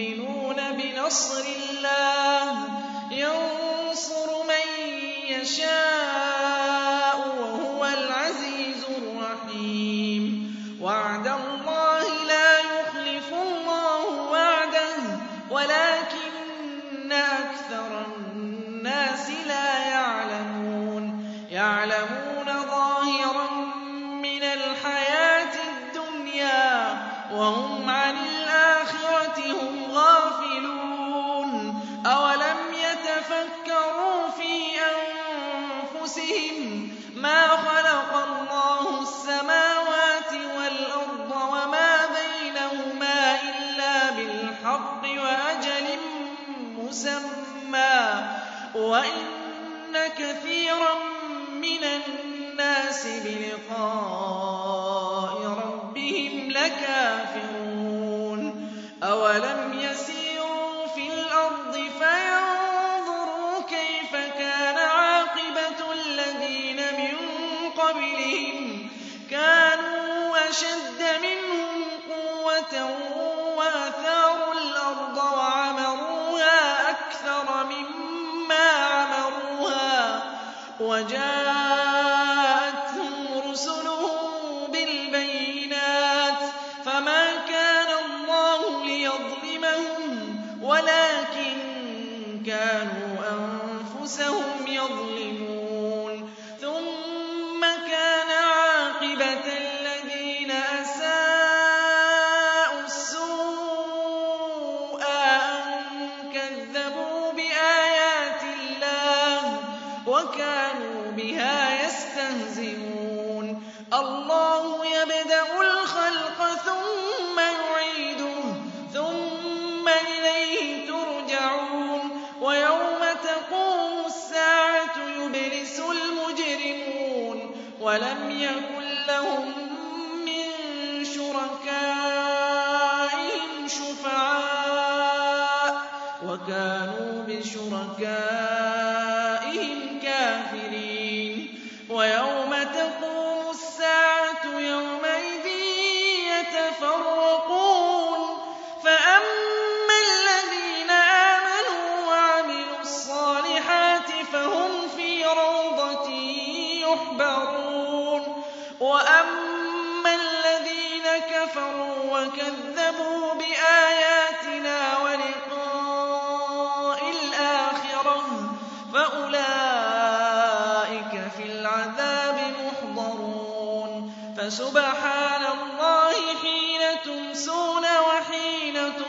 المؤمنون بنصر الله. ينصر أولم يسيروا في الأرض فينظروا كيف كان عاقبة الذين من قبلهم كانوا أشد أنفسهم بشركائهم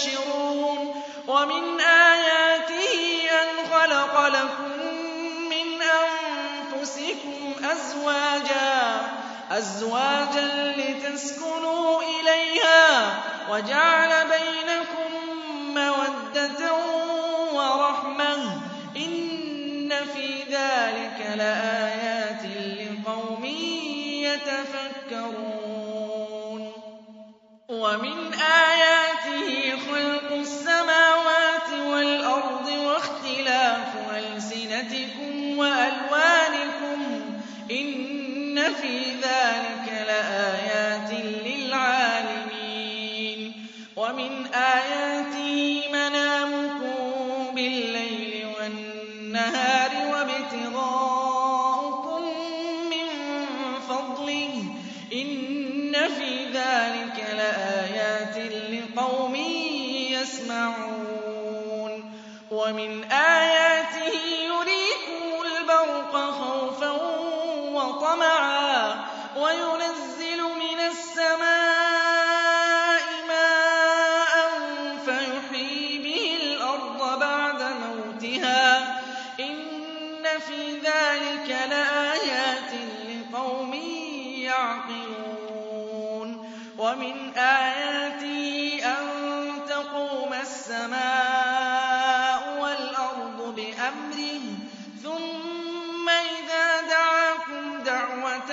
تنتشرون ومن آياته أن خلق لكم من أنفسكم أزواجا أزواجا لتسكنوا إليها وجعل بينكم مودة ورحمة. إن في ذلك لآيات لقوم يتفكرون. ومن آياته خلق السماوات والأرض واختلاف ألسنتكم وألوانكم إن في ذلك فضله. إِنَّ فِي ذَٰلِكَ لَآيَاتٍ لِّقَوْمٍ يَسْمَعُونَ. وَمِنْ آيَاتِهِ يُرِيكُمُ الْبَرْقَ خَوْفًا وَطَمَعًا وَيُنَزِّلُ مِنَ السَّمَاءِ يَعْقِلُونَ. وَمِنْ آيَاتِهِ أَن تَقُومَ السَّمَاءُ وَالْأَرْضُ بِأَمْرِهِ ثُمَّ إِذَا دَعَاكُمْ دَعْوَةً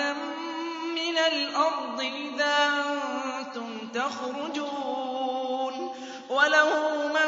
مِّنَ الْأَرْضِ إِذَا أَنتُمْ تَخْرُجُونَ. وَلَهُ مَن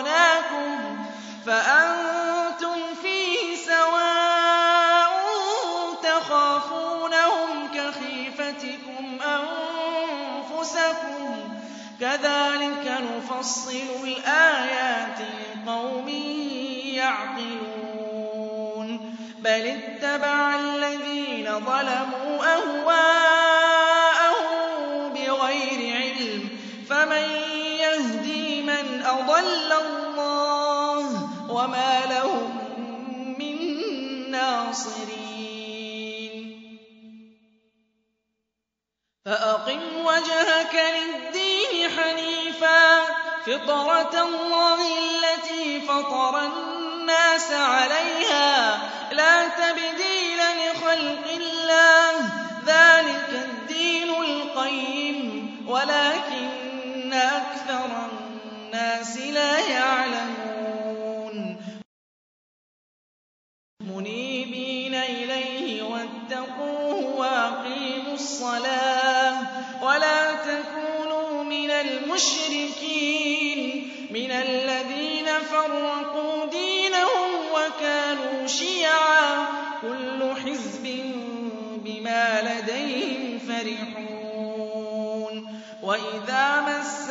رَزَقْنَاكُمْ فَأَنتُمْ فِيهِ سَوَاءٌ تَخَافُونَهُمْ كَخِيفَتِكُمْ أَنفُسَكُمْ ۚ كَذَٰلِكَ نُفَصِّلُ الْآيَاتِ لِقَوْمٍ يَعْقِلُونَ بَلِ اتَّبَعَ الَّذِينَ ظَلَمُوا أَهْوَاءَهُم أَضَلَّ اللَّهُ ۖ وَمَا لَهُم مِّن نَّاصِرِينَ. فَأَقِمْ وَجْهَكَ لِلدِّينِ حَنِيفًا ۚ. فِطْرَتَ اللَّهِ الَّتِي فَطَرَ النَّاسَ عَلَيْهَا ۚ. لَا تَبْدِيلَ لِخَلْقِ اللَّهِ ۚ. ذَٰلِكَ الدِّينُ الْقَيِّمُ. وَلَٰكِنَّ أَكْثَرَ النَّاسِ لَا يَعْلَمُونَ. مُنِيبِينَ إِلَيْهِ وَاتَّقُوهُ وَأَقِيمُوا الصَّلَاةَ ۚ وَلَا تَكُونُوا مِنَ الْمُشْرِكِينَ. مِنَ الَّذِينَ فَرَّقُوا دِينَهُمْ وَكَانُوا شِيَعًا ۖ. كُلُّ حِزْبٍ بِمَا لَدَيْهِمْ فَرِحُونَ. وَإِذَا مَسَّ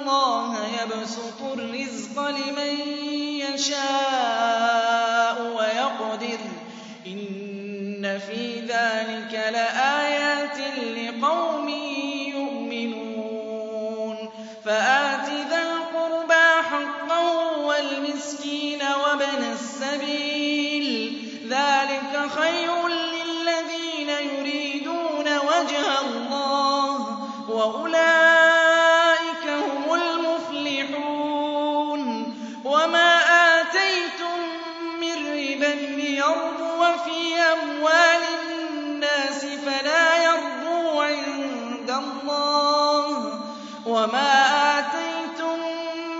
اللَّهَ يَبْسُطُ الرِّزْقَ لِمَن يَشَاءُ وَيَقْدِرُ ۚ. إِنَّ فِي ذَٰلِكَ لَآيَاتٍ لِّقَوْمٍ يُؤْمِنُونَ. فَآتِ ذَا الْقُرْبَىٰ حَقَّهُ وَالْمِسْكِينَ وَابْنَ السَّبِيلِ ۚ. ذَٰلِكَ خَيْرٌ لِّلَّذِينَ يُرِيدُونَ وَجْهَ اللَّهِ ۖ وَأُولَٰئِكَ لِّيَرْبُوَ فِي أَمْوَالِ النَّاسِ فَلَا يَرْبُو عِندَ اللَّهِ ۖ وَمَا آتَيْتُم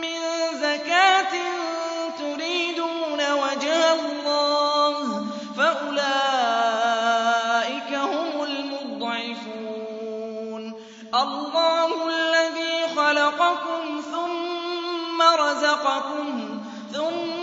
مِّن زَكَاةٍ تُرِيدُونَ وَجْهَ اللَّهِ فَأُولَٰئِكَ هُمُ الْمُضْعِفُونَ. اللَّهُ الَّذِي خَلَقَكُمْ ثُمَّ رَزَقَكُمْ يُحْيِيكُمْ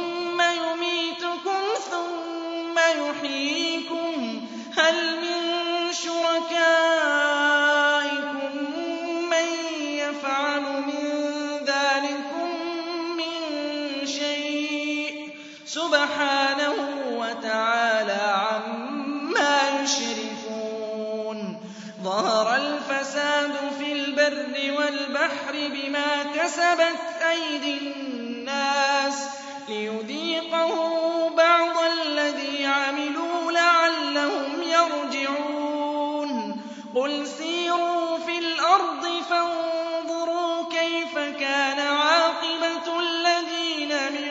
كَسَبَتْ أَيْدِي النَّاسِ لِيُذِيقَهُم بَعْضَ الَّذِي عَمِلُوا لَعَلَّهُمْ يَرْجِعُونَ. قُلْ سِيرُوا فِي الْأَرْضِ فَانظُرُوا كَيْفَ كَانَ عَاقِبَةُ الَّذِينَ مِن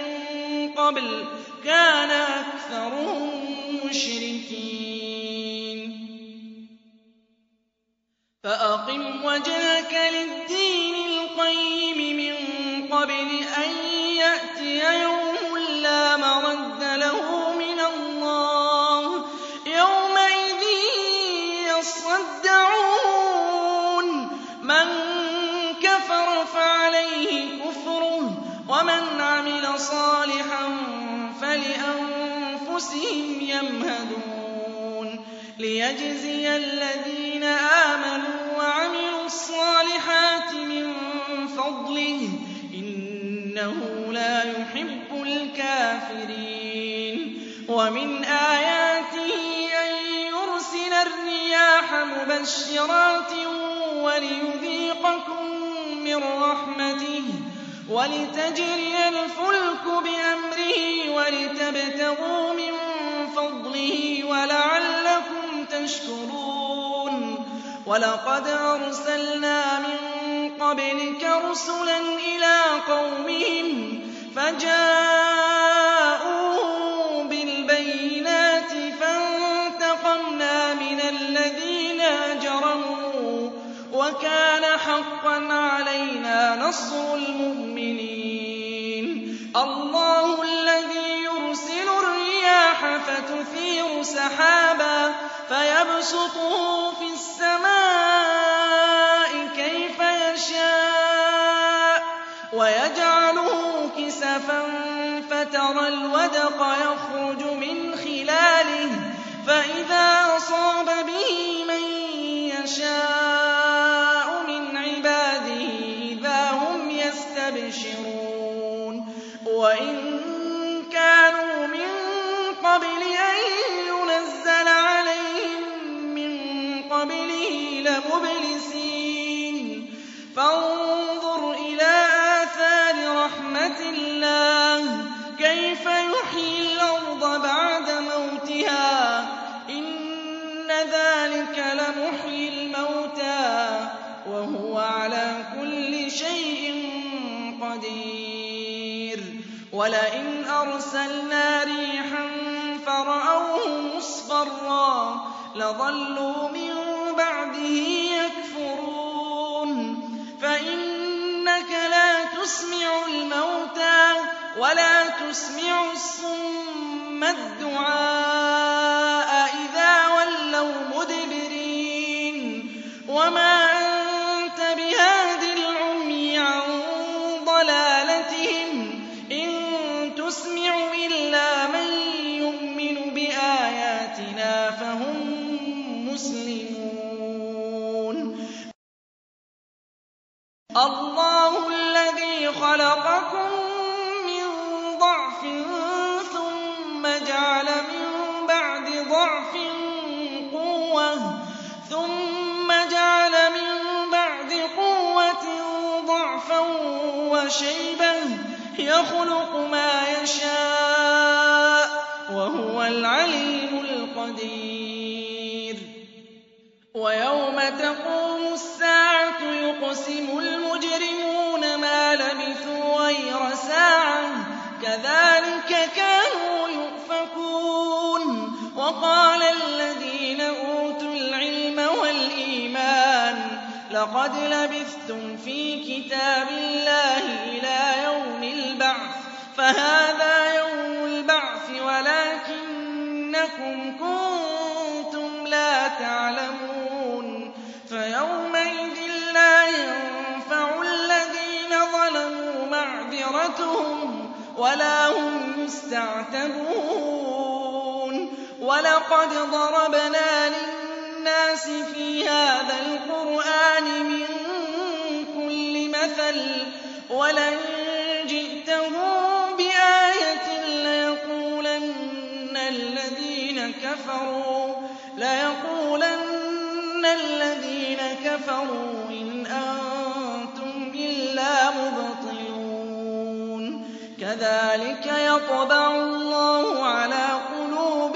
قَبْلُ ۚ. كَانَ أَكْثَرُهُم مُّشْرِكِينَ. فَأَقِمْ وَجْهَكَ لِلدِّينِ يَأْتِيَ يَوْمٌ لَّا مَرَدَّ لَهُ مِنَ اللَّهِ ۖ. يَوْمَئِذٍ يَصَّدَّعُونَ. مَن كَفَرَ فَعَلَيْهِ كُفْرُهُ ۖ وَمَنْ عَمِلَ صَالِحًا فَلِأَنفُسِهِمْ يَمْهَدُونَ. لِيَجْزِيَ الَّذِينَ آمَنُوا وَعَمِلُوا الصَّالِحَاتِ مِن فَضْلِهِ ۚ إِنَّهُ لَا يُحِبُّ الْكَافِرِينَ. وَمِنْ آيَاتِهِ أَن يُرْسِلَ الرِّيَاحَ مُبَشِّرَاتٍ وَلِيُذِيقَكُم مِّن رَّحْمَتِهِ وَلِتَجْرِيَ الْفُلْكُ بِأَمْرِهِ وَلِتَبْتَغُوا مِن فَضْلِهِ وَلَعَلَّكُمْ تَشْكُرُونَ. وَلَقَدْ أَرْسَلْنَا مِن قَبْلِكَ رُسُلًا إِلَىٰ قَوْمِهِمْ فَجَاءُوهُم بِالْبَيِّنَاتِ فَانتَقَمْنَا مِنَ الَّذِينَ أَجْرَمُوا ۖ وَكَانَ حَقًّا عَلَيْنَا نَصْرُ الْمُؤْمِنِينَ. اللَّهُ الَّذِي يُرْسِلُ الرِّيَاحَ فَتُثِيرُ سَحَابًا فَيَبْسُطُهُ وَيَجْعَلُهُ كِسَفًا فَتَرَى الْوَدْقَ يَخْرُجُ مِنْ خِلَالِهِ فَإِذَا أَصَابَ بِهِ مَن يَشَاءُ مِنْ عِبَادِهِ إِذَا هُمْ يَسْتَبْشِرُونَ. وَإِن كَانُوا مِن قَبْلِ أَن يُنَزَّلَ عَلَيْهِم مِّن قَبْلِهِ لَمُبْلِسِينَ أَرْسَلْنَا رِيحًا فَرَأَوْهُ مُصْفَرًّا لَّظَلُّوا مِن بَعْدِهِ يَكْفُرُونَ. فَإِنَّكَ لَا تُسْمِعُ الْمَوْتَىٰ وَلَا تُسْمِعُ الصُّمَّ الدُّعَاءَ. خَلَقَكُم مِّن ضَعْفٍ ثُمَّ جَعَلَ مِن بَعْدِ ضَعْفٍ قُوَّةً ثُمَّ جَعَلَ مِن بَعْدِ قُوَّةٍ ضَعْفًا وَشَيْبَةً ۚ يَخْلُقُ مَا يَشَاءُ ۖ وَهُوَ الْعَلِيمُ الْقَدِيرُ وَيَوْمَ تَقُومُ السَّاعَةُ يُقْسِمُ الْمُجْرِمُونَ لَقَدْ لَبِثْتُمْ فِي كِتَابِ اللَّهِ إِلَىٰ يَوْمِ الْبَعْثِ ۖ فَهَٰذَا يَوْمُ الْبَعْثِ وَلَٰكِنَّكُمْ كُنتُمْ لَا تَعْلَمُونَ فَيَوْمَئِذٍ لَّا يَنفَعُ الَّذِينَ ظَلَمُوا مَعْذِرَتُهُمْ وَلَا هُمْ يُسْتَعْتَبُونَ وَلَقَدْ ضَرَبْنَا لِلنَّاسِ فِي هَٰذَا الْقُرْآنِ مِن كُلِّ مَثَلٍ ۚ وَلَئِن جِئْتَهُم بِآيَةٍ لَّيَقُولَنَّ الَّذِينَ كَفَرُوا إِنْ أَنتُمْ إِلَّا مُبْطِلُونَ. كَذَٰلِكَ يَطْبَعُ اللَّهُ عَلَىٰ قُلُوبِ